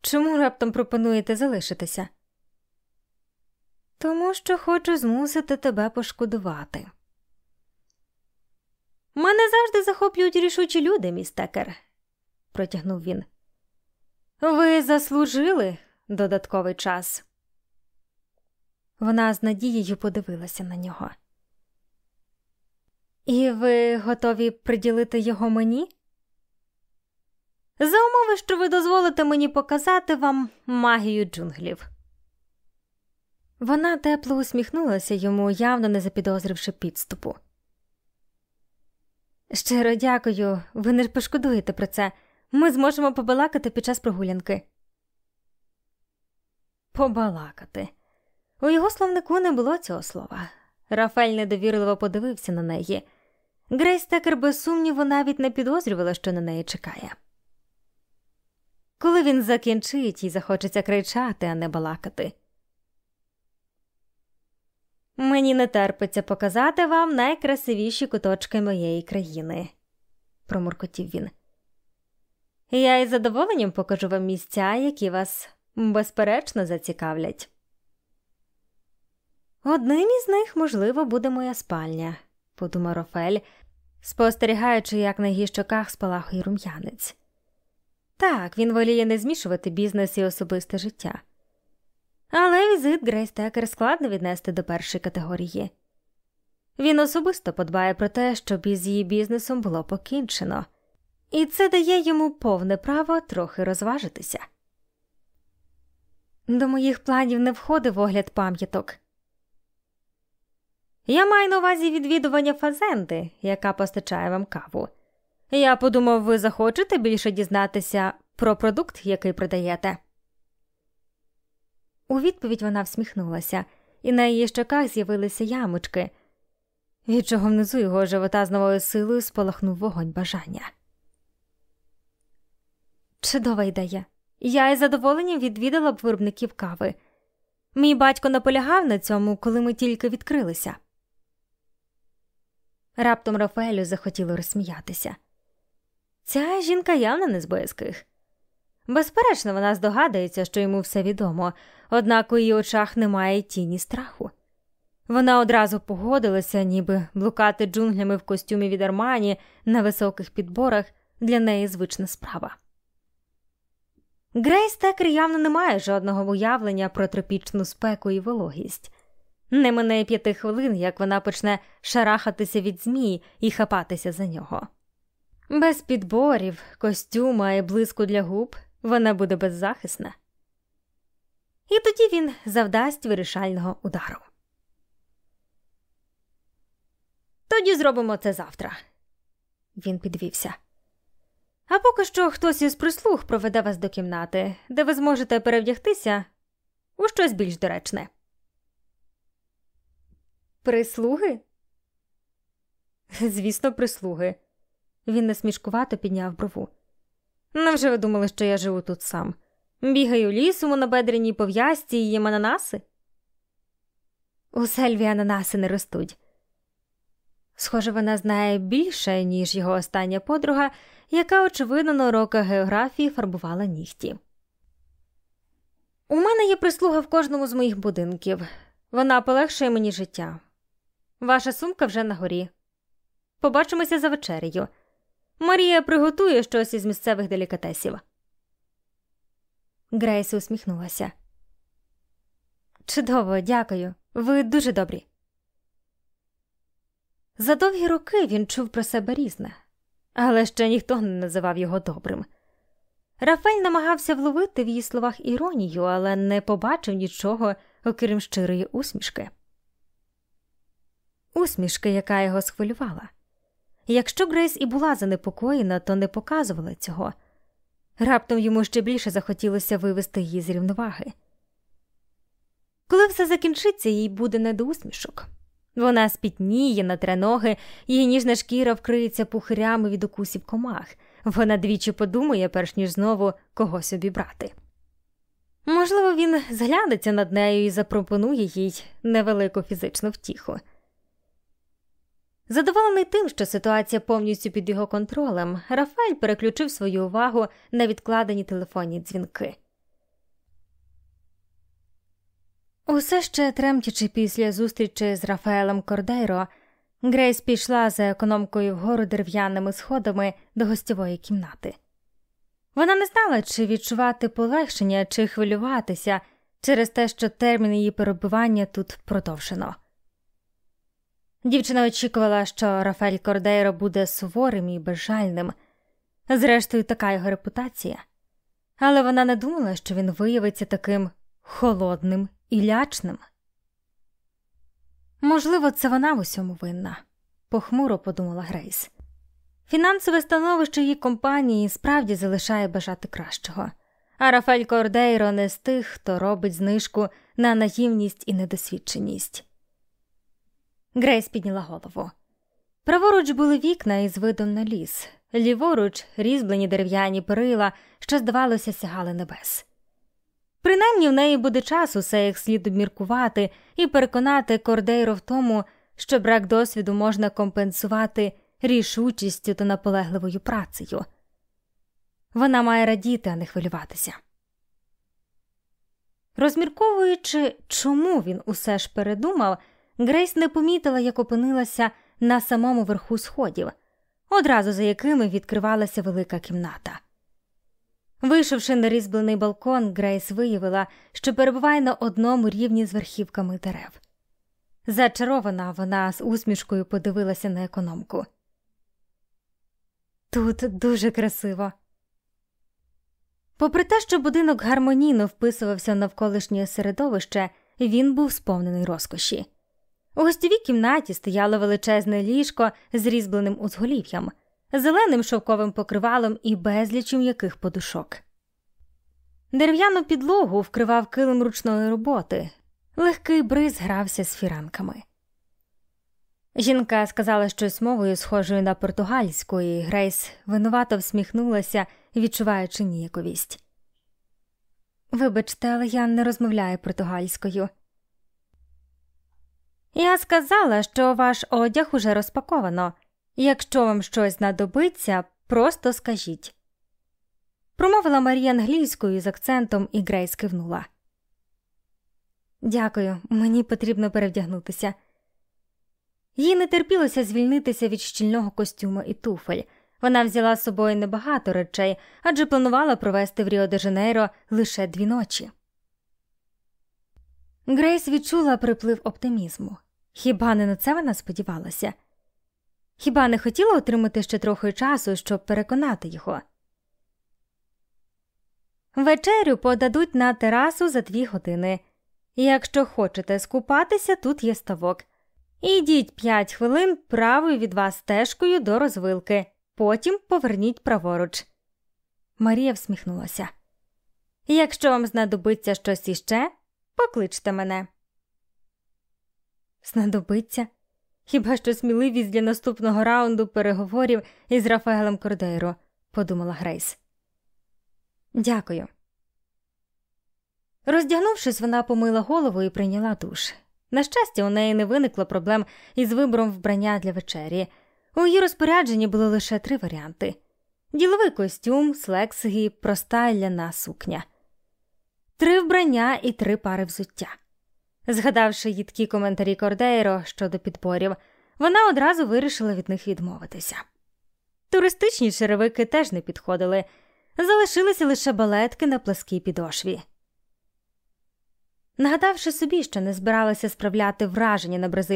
Чому раптом пропонуєте залишитися? Тому що хочу змусити тебе пошкодувати. Мене завжди захоплюють рішучі люди, містекер, протягнув він. Ви заслужили додатковий час. Вона з надією подивилася на нього. І ви готові приділити його мені? За умови, що ви дозволите мені показати вам магію джунглів. Вона тепло усміхнулася йому, явно не запідозривши підступу. Щиро дякую, ви не пошкодуєте про це. Ми зможемо побалакати під час прогулянки. Побалакати. У його словнику не було цього слова. Рафель недовірливо подивився на неї. Грейс Текер, без сумніву, навіть не підозрювала, що на неї чекає. Коли він закінчить і захочеться кричати, а не балакати. Мені не терпиться показати вам найкрасивіші куточки моєї країни, промуркотів він. Я із задоволенням покажу вам місця, які вас безперечно зацікавлять. Одним із них, можливо, буде моя спальня, подумав Рофель, спостерігаючи, як на її щоках спалахує рум'янець. Так, він воліє не змішувати бізнес і особисте життя. Але візит Грейс Текер складно віднести до першої категорії. Він особисто подбає про те, щоб із її бізнесом було покінчено, і це дає йому повне право трохи розважитися. До моїх планів не входив огляд пам'яток. Я маю на увазі відвідування фазенди, яка постачає вам каву. Я подумав, ви захочете більше дізнатися про продукт, який продаєте. У відповідь вона всміхнулася, і на її щоках з'явилися ямочки, від чого внизу його живота з новою силою спалахнув вогонь бажання. Чудова ідея. Я із задоволенням відвідала б виробників кави. Мій батько наполягав на цьому, коли ми тільки відкрилися. Раптом Рафаелю захотіло розсміятися. Ця жінка явно не з боязких. Безперечно, вона здогадується, що йому все відомо, однак у її очах немає тіні страху. Вона одразу погодилася, ніби блукати джунглями в костюмі від Армані на високих підборах для неї звична справа. Грейс Текер явно не має жодного уявлення про тропічну спеку і вологість. Не мине п'яти хвилин, як вона почне шарахатися від змій і хапатися за нього. Без підборів, костюма і блиску для губ вона буде беззахисна. І тоді він завдасть вирішального удару. Тоді зробимо це завтра. Він підвівся. А поки що хтось із прислуг проведе вас до кімнати, де ви зможете перевдягтися у щось більш доречне. Прислуги? Звісно, прислуги. Він насмішкувато підняв брову. Невже ви думали, що я живу тут сам? Бігаю лісом у набедреній пов'язці і їм ананаси? У сельві ананаси не ростуть. Схоже, вона знає більше, ніж його остання подруга, яка, очевидно, на уроках географії фарбувала нігті. У мене є прислуга в кожному з моїх будинків. Вона полегшує мені життя. Ваша сумка вже на горі. Побачимося за вечерею. Марія приготує щось із місцевих делікатесів. Грейс усміхнулася. Чудово, дякую. Ви дуже добрі. За довгі роки він чув про себе різне, але ще ніхто не називав його добрим. Рафель намагався вловити в її словах іронію, але не побачив нічого, окрім щирої усмішки. Усмішки, яка його схвилювала. Якщо Грейс і була занепокоєна, то не показувала цього. Раптом йому ще більше захотілося вивести її з рівноваги. Коли все закінчиться, їй буде не до усмішок. Вона спітніє на треноги, її ніжна шкіра вкриється пухирями від укусів комах. Вона двічі подумає, перш ніж знову когось обібрати. Можливо, він зглянеться над нею і запропонує їй невелику фізичну втіху. Задоволений тим, що ситуація повністю під його контролем, Рафаель переключив свою увагу на відкладені телефонні дзвінки. Усе ще тремтячи після зустрічі з Рафаелем Кордейро, Грейс пішла за економкою вгору дерев'яними сходами до гостєвої кімнати. Вона не знала, чи відчувати полегшення, чи хвилюватися через те, що термін її перебування тут продовжено. Дівчина очікувала, що Рафаель Кордейро буде суворим і безжальним, зрештою, така його репутація, але вона не думала, що він виявиться таким холодним і лячним. Можливо, це вона в усьому винна, похмуро подумала Грейс. Фінансове становище її компанії справді залишає бажати кращого, а Рафаель Кордейро не з тих, хто робить знижку на наївність і недосвідченість. Грейс підняла голову. Праворуч були вікна із видом на ліс, ліворуч різьблені дерев'яні перила, що, здавалося, сягали небес. Принаймні в неї буде час усе як слід обміркувати і переконати Кордейро в тому, що брак досвіду можна компенсувати рішучістю та наполегливою працею. Вона має радіти, а не хвилюватися. Розмірковуючи, чому він усе ж передумав, Грейс не помітила, як опинилася на самому верху сходів, одразу за якими відкривалася велика кімната. Вийшовши на різьблений балкон, Грейс виявила, що перебуває на одному рівні з верхівками дерев. Зачарована вона з усмішкою подивилася на економку. Тут дуже красиво. Попри те, що будинок гармонійно вписувався навколишнє середовище, він був сповнений розкоші. У гостєвій кімнаті стояло величезне ліжко з різьбленим узголів'ям, зеленим шовковим покривалом і безлічем яких подушок. Дерев'яну підлогу вкривав килим ручної роботи, легкий бриз грався з фіранками. Жінка сказала щось мовою, схожою на португальську, і Грейс винувато всміхнулася, відчуваючи ніяковість. Вибачте, але я не розмовляю португальською. Я сказала, що ваш одяг уже розпаковано. Якщо вам щось знадобиться, просто скажіть. Промовила Марія англійською з акцентом і Грейс кивнула. Дякую, мені потрібно перевдягнутися. Їй не терпілося звільнитися від щільного костюма і туфель. Вона взяла з собою небагато речей, адже планувала провести в Ріо де Жанейро лише дві ночі. Грейс відчула приплив оптимізму. Хіба не на це вона сподівалася? Хіба не хотіла отримати ще трохи часу, щоб переконати його? Вечерю подадуть на терасу за дві години. Якщо хочете скупатися, тут є ставок. Ідіть п'ять хвилин правою від вас стежкою до розвилки, потім поверніть праворуч. Марія всміхнулася. Якщо вам знадобиться щось іще, покличте мене. Знадобиться? Хіба що сміливість для наступного раунду переговорів із Рафаелем Кордейро, подумала Грейс. Дякую. Роздягнувшись, вона помила голову і прийняла душ. На щастя, у неї не виникло проблем із вибором вбрання для вечері. У її розпорядженні були лише три варіанти: діловий костюм, слекси, проста ляна сукня, три вбрання і три пари взуття. Згадавши їдкі коментарі Кордейро щодо підборів, вона одразу вирішила від них відмовитися. Туристичні черевики теж не підходили, залишилися лише балетки на пласкій підошві. Нагадавши собі, що не збиралася справляти враження на бразильську